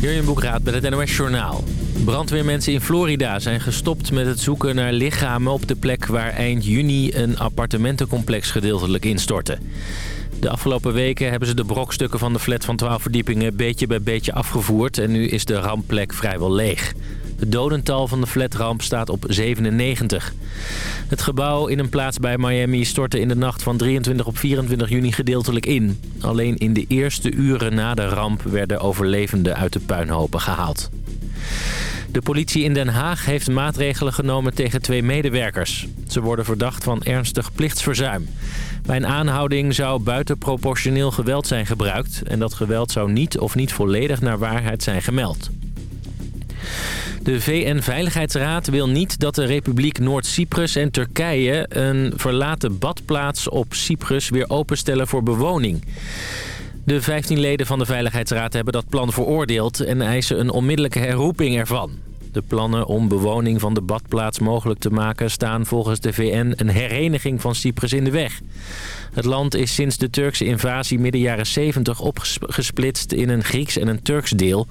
Jurjen Boekraad met het NOS Journaal. Brandweermensen in Florida zijn gestopt met het zoeken naar lichamen... op de plek waar eind juni een appartementencomplex gedeeltelijk instortte. De afgelopen weken hebben ze de brokstukken van de flat van 12 verdiepingen... beetje bij beetje afgevoerd en nu is de rampplek vrijwel leeg. Het dodental van de flatramp staat op 97. Het gebouw in een plaats bij Miami stortte in de nacht van 23 op 24 juni gedeeltelijk in. Alleen in de eerste uren na de ramp werden overlevenden uit de puinhopen gehaald. De politie in Den Haag heeft maatregelen genomen tegen twee medewerkers. Ze worden verdacht van ernstig plichtsverzuim. Bij een aanhouding zou buitenproportioneel geweld zijn gebruikt... en dat geweld zou niet of niet volledig naar waarheid zijn gemeld. De VN-veiligheidsraad wil niet dat de Republiek Noord-Cyprus en Turkije... een verlaten badplaats op Cyprus weer openstellen voor bewoning. De 15 leden van de Veiligheidsraad hebben dat plan veroordeeld... en eisen een onmiddellijke herroeping ervan. De plannen om bewoning van de badplaats mogelijk te maken... staan volgens de VN een hereniging van Cyprus in de weg. Het land is sinds de Turkse invasie midden jaren 70 opgesplitst in een Grieks en een Turks deel.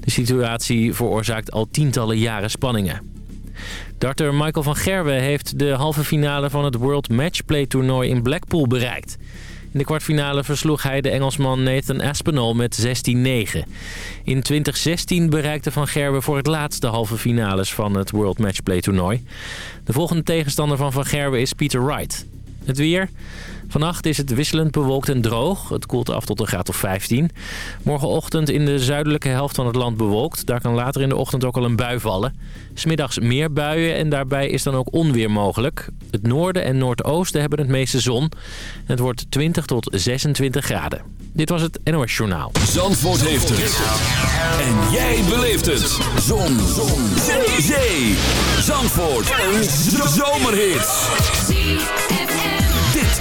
De situatie veroorzaakt al tientallen jaren spanningen. Darter Michael van Gerwe heeft de halve finale van het World Matchplay toernooi in Blackpool bereikt. In de kwartfinale versloeg hij de Engelsman Nathan Aspinall met 16-9. In 2016 bereikte Van Gerwen voor het laatst de halve finales van het World Matchplay toernooi. De volgende tegenstander van Van Gerwen is Peter Wright. Het weer. Vannacht is het wisselend bewolkt en droog. Het koelt af tot een graad of 15. Morgenochtend in de zuidelijke helft van het land bewolkt. Daar kan later in de ochtend ook al een bui vallen. Smiddags meer buien en daarbij is dan ook onweer mogelijk. Het noorden en noordoosten hebben het meeste zon. Het wordt 20 tot 26 graden. Dit was het NOS Journaal. Zandvoort heeft het. En jij beleeft het. Zon. zon. Zee. Zandvoort. Een zomerhit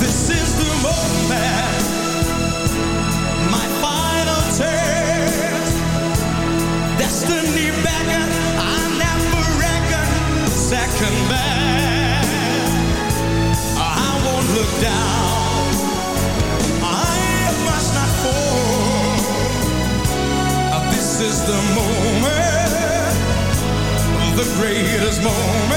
This is the moment, my final. Destiny I second. I won't look down. I must not fall. This is the moment, the greatest moment.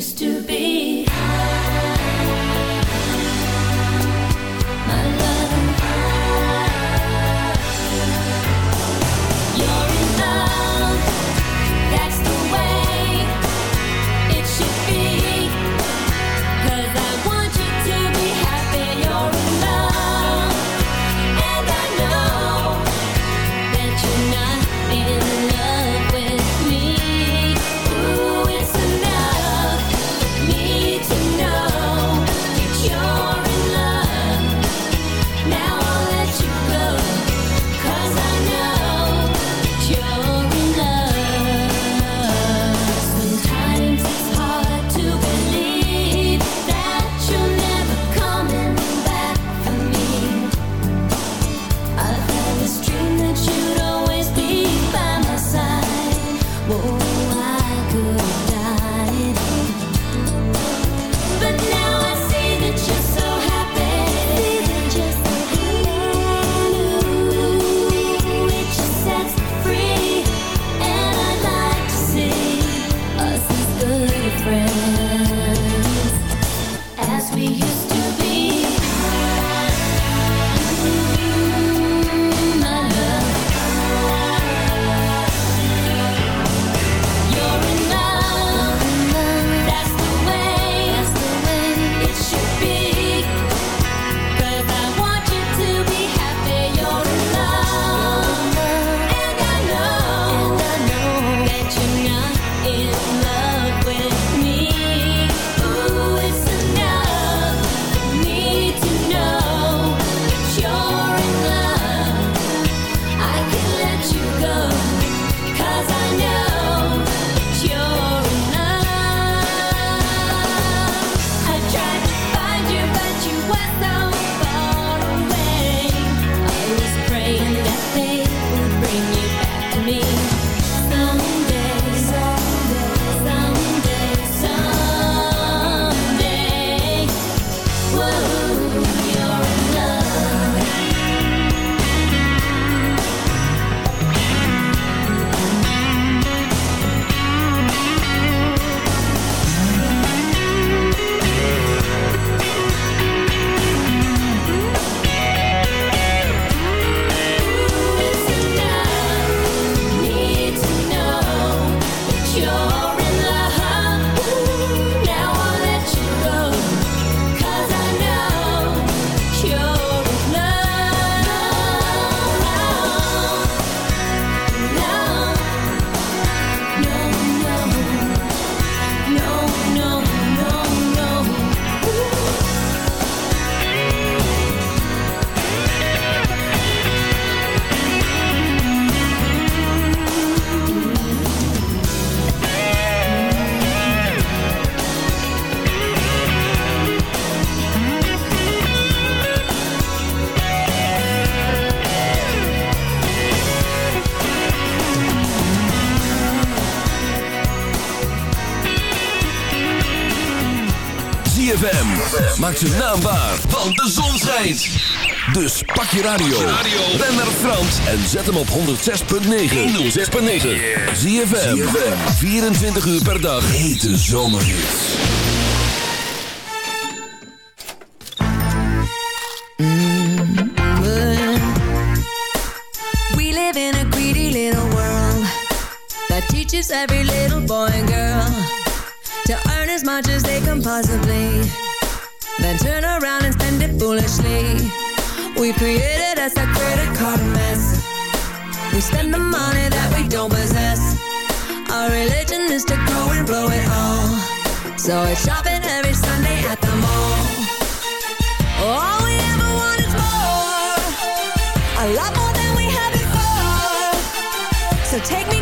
used to maakt ze naam waar, want de zon schijnt. Dus pak je radio, ben naar Frans en zet hem op 106.9. 106.9. Zie je 24 uur per dag. Hete zomerhits. Mm-hmm. We live in a greedy little world that teaches every little boy and girl to earn as much as they can possibly. Then turn around and spend it foolishly. We created us a credit card mess. We spend the money that we don't possess. Our religion is to grow and blow it all. So it's shopping every Sunday at the mall. All we ever want is more. A lot more than we had before. So take me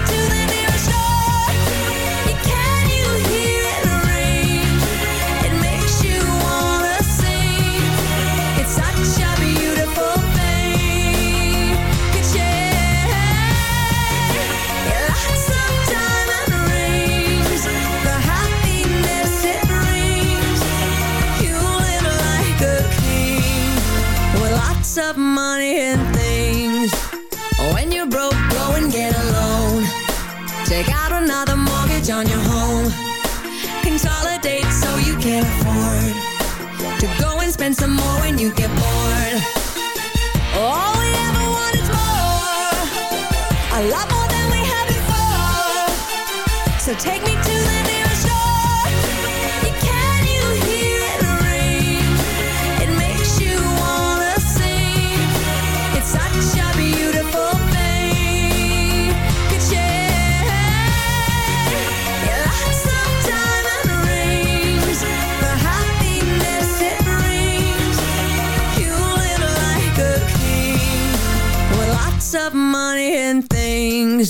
up money and things.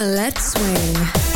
Let's swing.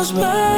knows my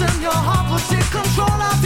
in your heart will take control of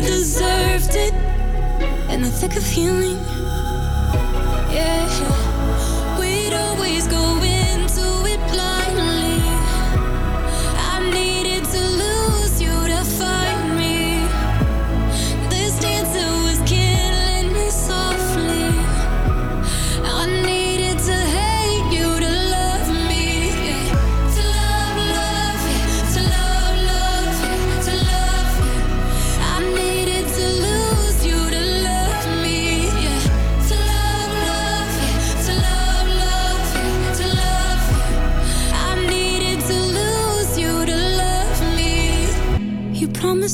deserved it. In the thick of healing, yeah.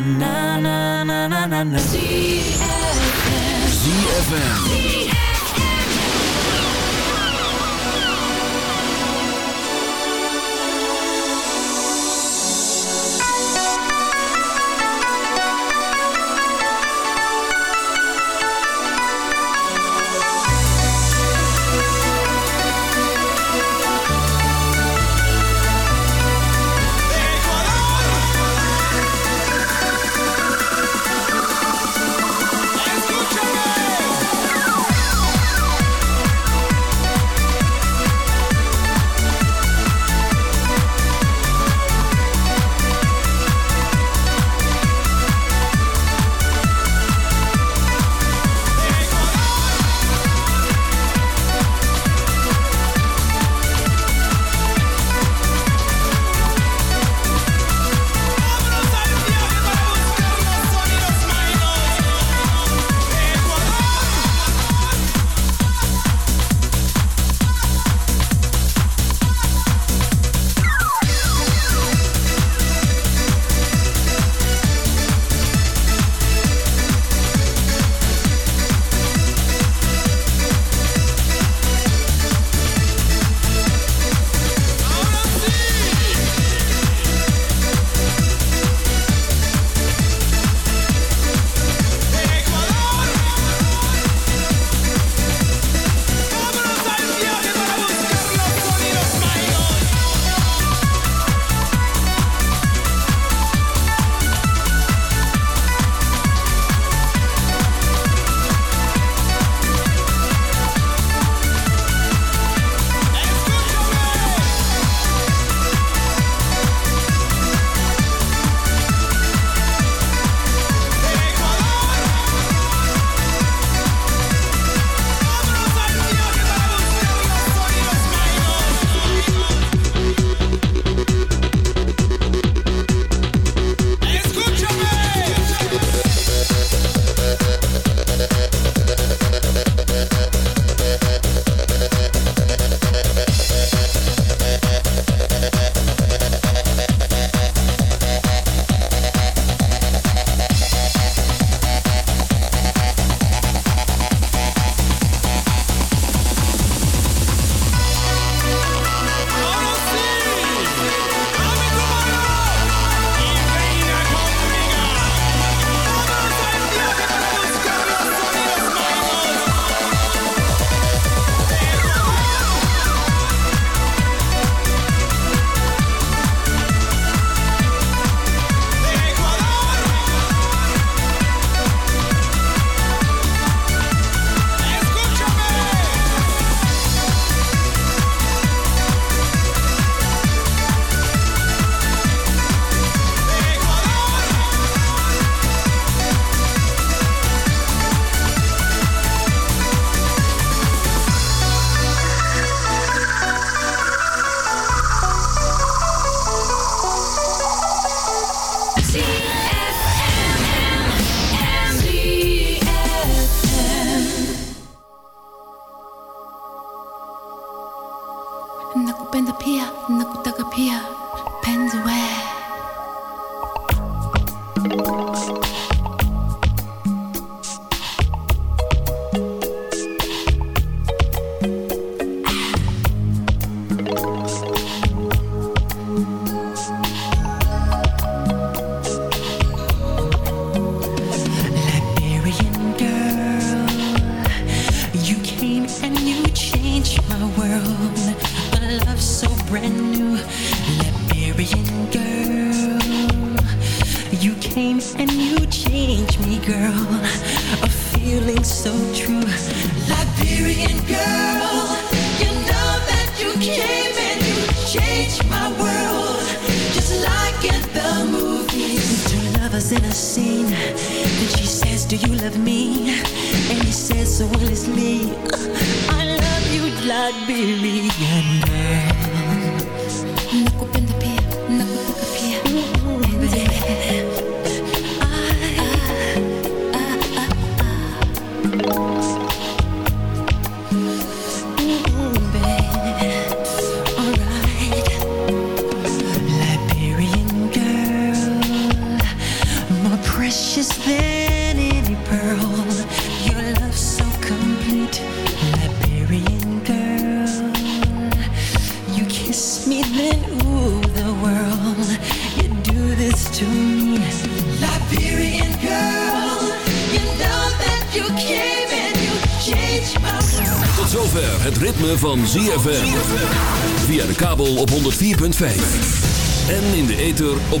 na na na na na na. ZFM